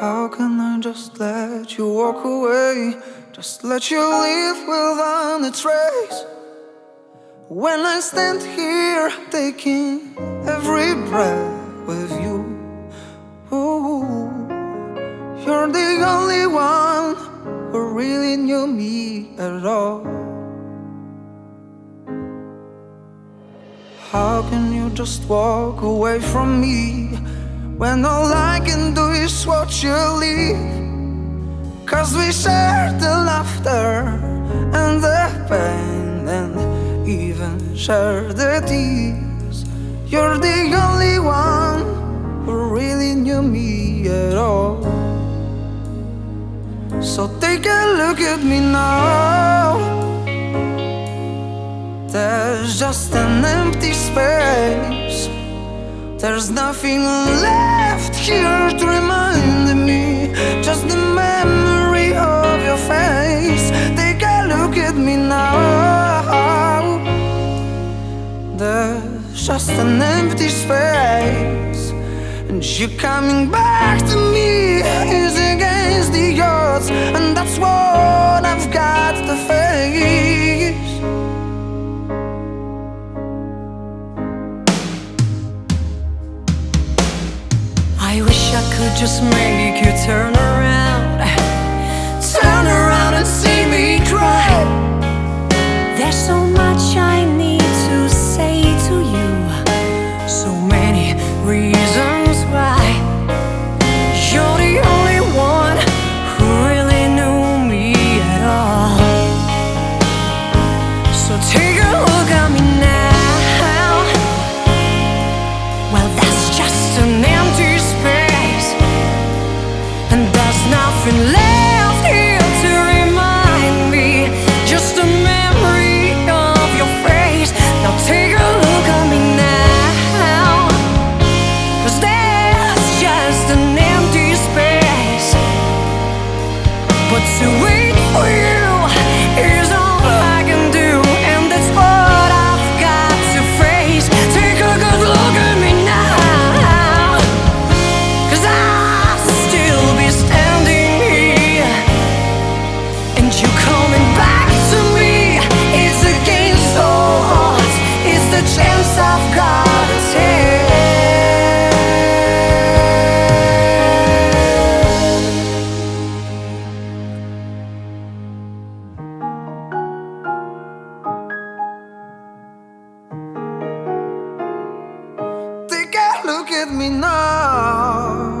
How can I just let you walk away? Just let you leave without a trace. When I stand here taking every breath with you, Ooh, you're the only one who really knew me at all. How can you just walk away from me when all I can do is watch you leave? Cause we shared the laughter and the pain and even shared the tears. You're the only one who really knew me at all. So take a look at me now. There's just an empty space. There's nothing left here to remind me. Just the memory of your face. Take a look at me now. There's just an empty space. And you're coming back to me I wish I could just make you turn around. Look at me now.